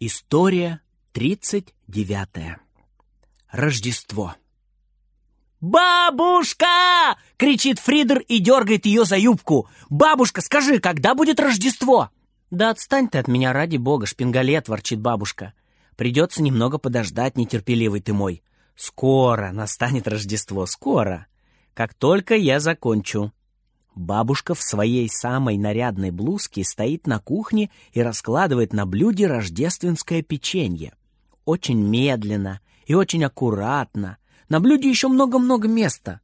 История тридцать девятая. Рождество. «Бабушка!» — кричит Фридер и дергает ее за юбку. «Бабушка, скажи, когда будет Рождество?» «Да отстань ты от меня, ради бога, шпингалет!» — ворчит бабушка. «Придется немного подождать, нетерпеливый ты мой. Скоро настанет Рождество, скоро. Как только я закончу». Бабушка в своей самой нарядной блузке стоит на кухне и раскладывает на блюде рождественское печенье. Очень медленно и очень аккуратно. На блюде еще много-много места.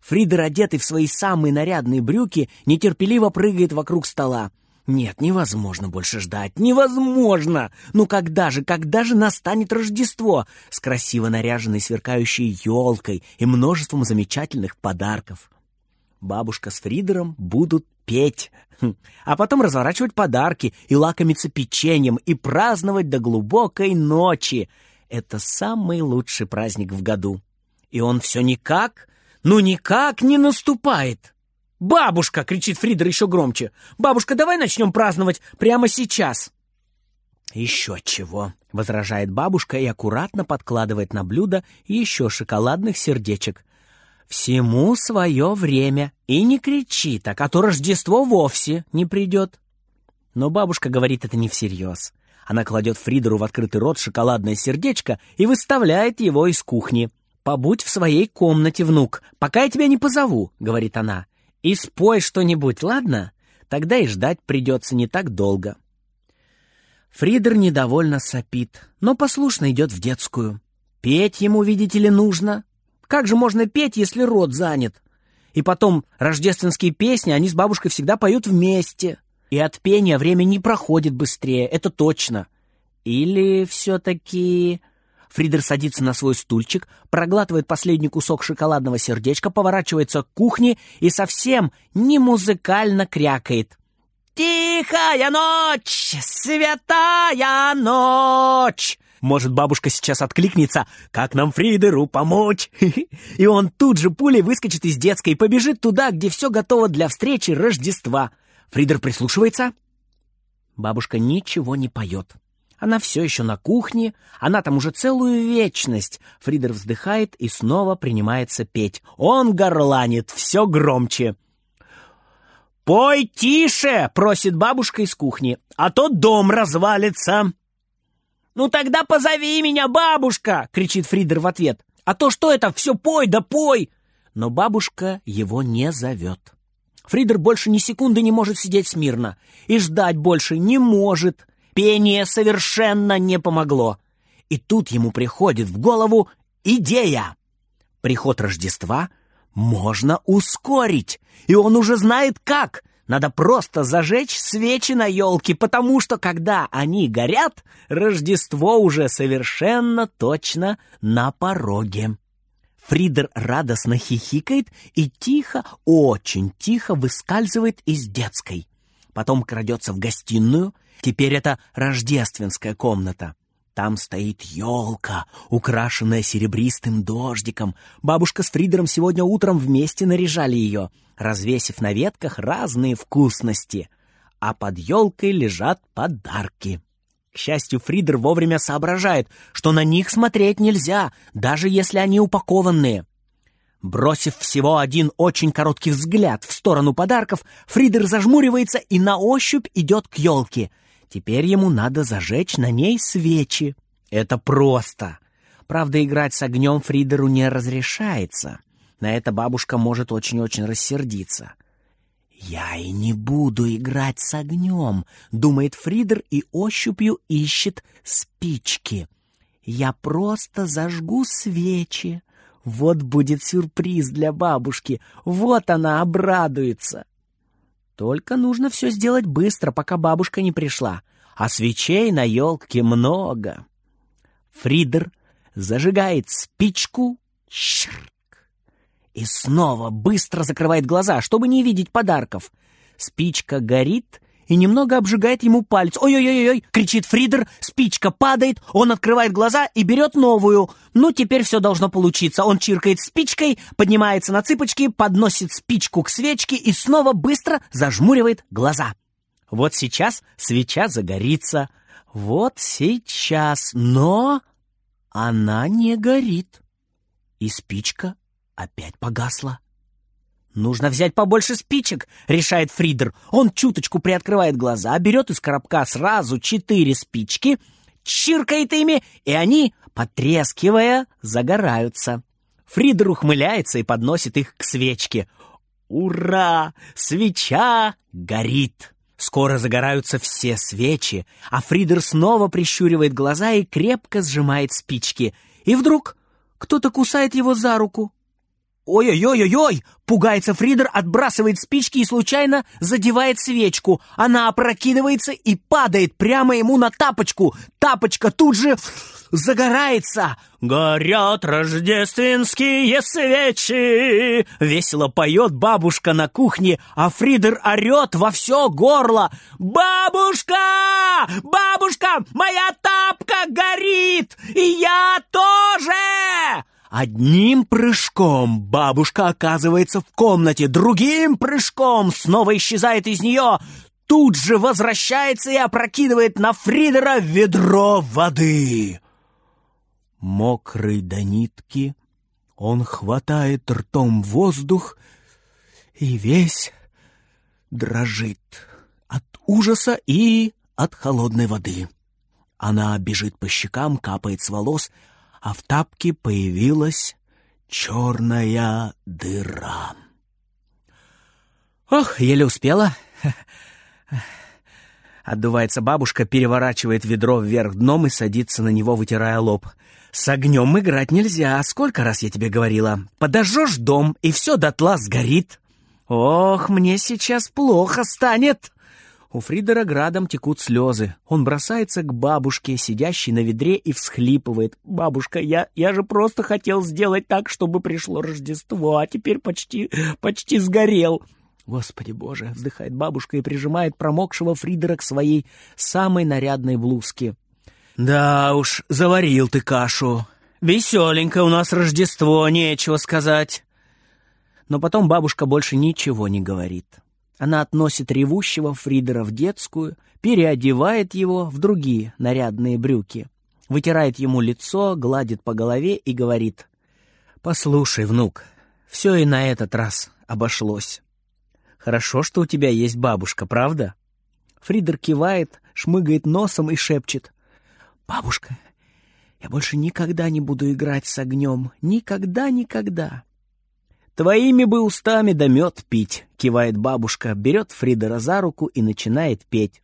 Фридер, одетый в свои самые нарядные брюки, нетерпеливо прыгает вокруг стола. Нет, невозможно больше ждать, невозможно! Ну когда же, когда же настанет Рождество с красиво наряженной сверкающей елкой и множеством замечательных подарков? Бабушка с Фридером будут петь, хм. а потом разворачивать подарки и лакомиться печеньем и праздновать до глубокой ночи. Это самый лучший праздник в году. И он все никак, ну никак не наступает. «Бабушка!» — кричит Фридер еще громче. «Бабушка, давай начнем праздновать прямо сейчас!» «Еще чего!» — возражает бабушка и аккуратно подкладывает на блюдо еще шоколадных сердечек. Всему свое время. И не кричи так, а то Рождество вовсе не придет. Но бабушка говорит это не всерьез. Она кладет Фридеру в открытый рот шоколадное сердечко и выставляет его из кухни. «Побудь в своей комнате, внук, пока я тебя не позову», — говорит она. «И спой что-нибудь, ладно? Тогда и ждать придется не так долго». Фридер недовольно сопит, но послушно идет в детскую. Петь ему, видите ли, нужно. Как же можно петь, если рот занят? И потом, рождественские песни они с бабушкой всегда поют вместе. И от пения время не проходит быстрее, это точно. Или все-таки... Фридер садится на свой стульчик, проглатывает последний кусок шоколадного сердечка, поворачивается к кухне и совсем не музыкально крякает. «Тихая ночь, святая ночь!» Может, бабушка сейчас откликнется «Как нам Фридеру помочь?» И он тут же пулей выскочит из детской и побежит туда, где все готово для встречи Рождества. Фридер прислушивается. Бабушка ничего не поет. Она все еще на кухне, она там уже целую вечность. Фридер вздыхает и снова принимается петь. Он горланит все громче. «Пой тише!» — просит бабушка из кухни, «а то дом развалится!» «Ну тогда позови меня, бабушка!» — кричит Фридер в ответ. «А то что это? Все пой, да пой!» Но бабушка его не зовет. Фридер больше ни секунды не может сидеть смирно. И ждать больше не может. Пение совершенно не помогло. И тут ему приходит в голову идея. Приход Рождества можно ускорить, и он уже знает как. Надо просто зажечь свечи на елке, потому что когда они горят, Рождество уже совершенно точно на пороге. Фридер радостно хихикает и тихо, очень тихо выскальзывает из детской. Потом крадется в гостиную. Теперь это рождественская комната. Там стоит елка, украшенная серебристым дождиком. Бабушка с Фридером сегодня утром вместе наряжали ее, развесив на ветках разные вкусности. А под елкой лежат подарки. К счастью, Фридер вовремя соображает, что на них смотреть нельзя, даже если они упакованные. Бросив всего один очень короткий взгляд в сторону подарков, Фридер зажмуривается и на ощупь идет к елке — Теперь ему надо зажечь на ней свечи. Это просто. Правда, играть с огнем Фридеру не разрешается. На это бабушка может очень-очень рассердиться. «Я и не буду играть с огнем», — думает Фридер и ощупью ищет спички. «Я просто зажгу свечи. Вот будет сюрприз для бабушки. Вот она обрадуется». Только нужно все сделать быстро, пока бабушка не пришла. А свечей на елке много. Фридер зажигает спичку. Щрк. И снова быстро закрывает глаза, чтобы не видеть подарков. Спичка горит, и немного обжигает ему палец. «Ой-ой-ой-ой!» — кричит Фридер, спичка падает, он открывает глаза и берет новую. Ну, теперь все должно получиться. Он чиркает спичкой, поднимается на цыпочки, подносит спичку к свечке и снова быстро зажмуривает глаза. Вот сейчас свеча загорится. Вот сейчас, но она не горит. И спичка опять погасла. «Нужно взять побольше спичек», — решает Фридер. Он чуточку приоткрывает глаза, берет из коробка сразу четыре спички, чиркает ими, и они, потрескивая, загораются. Фридер ухмыляется и подносит их к свечке. «Ура! Свеча горит!» Скоро загораются все свечи, а Фридер снова прищуривает глаза и крепко сжимает спички. И вдруг кто-то кусает его за руку. «Ой-ой-ой-ой-ой!» Пугается Фридер, отбрасывает спички и случайно задевает свечку. Она опрокидывается и падает прямо ему на тапочку. Тапочка тут же загорается. «Горят рождественские свечи!» Весело поет бабушка на кухне, а Фридер орет во все горло. «Бабушка! Бабушка! Моя тапка горит! И я тоже!» Одним прыжком бабушка оказывается в комнате, другим прыжком снова исчезает из нее, тут же возвращается и опрокидывает на Фридера ведро воды. Мокрый до нитки, он хватает ртом воздух и весь дрожит от ужаса и от холодной воды. Она бежит по щекам, капает с волос, а в тапке появилась черная дыра. «Ох, еле успела!» Отдувается бабушка, переворачивает ведро вверх дном и садится на него, вытирая лоб. «С огнем играть нельзя, сколько раз я тебе говорила. Подожжешь дом, и все дотла сгорит. Ох, мне сейчас плохо станет!» У Фридера градом текут слезы. Он бросается к бабушке, сидящей на ведре, и всхлипывает. «Бабушка, я, я же просто хотел сделать так, чтобы пришло Рождество, а теперь почти, почти сгорел». «Господи боже!» — вздыхает бабушка и прижимает промокшего Фридера к своей самой нарядной блузке. «Да уж, заварил ты кашу. Веселенько у нас Рождество, нечего сказать». Но потом бабушка больше ничего не говорит. Она относит ревущего Фридера в детскую, переодевает его в другие нарядные брюки, вытирает ему лицо, гладит по голове и говорит, «Послушай, внук, все и на этот раз обошлось. Хорошо, что у тебя есть бабушка, правда?» Фридер кивает, шмыгает носом и шепчет, «Бабушка, я больше никогда не буду играть с огнем, никогда-никогда». «Твоими бы устами да мед пить», — кивает бабушка, берет Фридера за руку и начинает петь.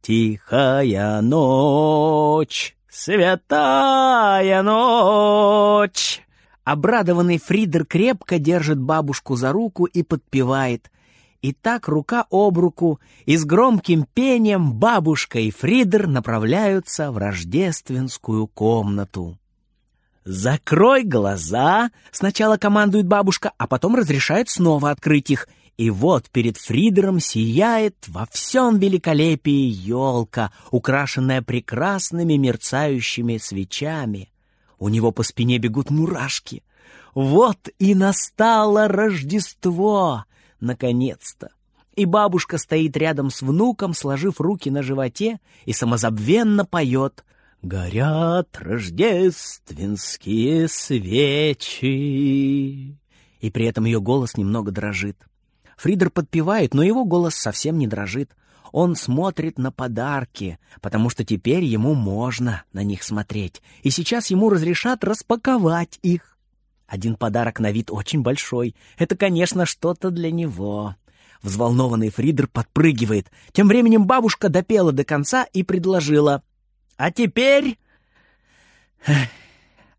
«Тихая ночь, святая ночь». Обрадованный Фридер крепко держит бабушку за руку и подпевает. И так рука об руку, и с громким пением бабушка и Фридер направляются в рождественскую комнату. «Закрой глаза!» — сначала командует бабушка, а потом разрешает снова открыть их. И вот перед Фридером сияет во всем великолепии елка, украшенная прекрасными мерцающими свечами. У него по спине бегут мурашки. Вот и настало Рождество! Наконец-то! И бабушка стоит рядом с внуком, сложив руки на животе, и самозабвенно поет — Горят рождественские свечи. И при этом ее голос немного дрожит. Фридер подпевает, но его голос совсем не дрожит. Он смотрит на подарки, потому что теперь ему можно на них смотреть. И сейчас ему разрешат распаковать их. Один подарок на вид очень большой. Это, конечно, что-то для него. Взволнованный Фридер подпрыгивает. Тем временем бабушка допела до конца и предложила. А теперь...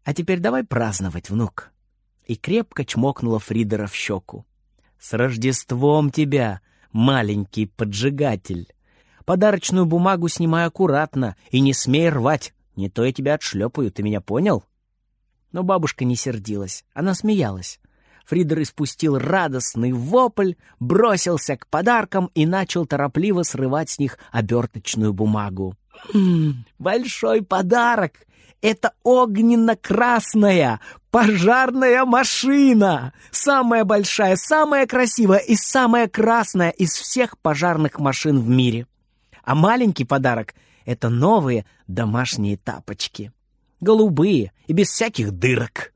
А теперь давай праздновать, внук. И крепко чмокнула Фридера в щеку. С Рождеством тебя, маленький поджигатель. Подарочную бумагу снимай аккуратно и не смей рвать, не то я тебя отшлепаю, ты меня понял? Но бабушка не сердилась, она смеялась. Фридер испустил радостный вопль, бросился к подаркам и начал торопливо срывать с них оберточную бумагу. Большой подарок! Это огненно-красная пожарная машина! Самая большая, самая красивая и самая красная из всех пожарных машин в мире. А маленький подарок Это новые домашние тапочки. Голубые и без всяких дырок.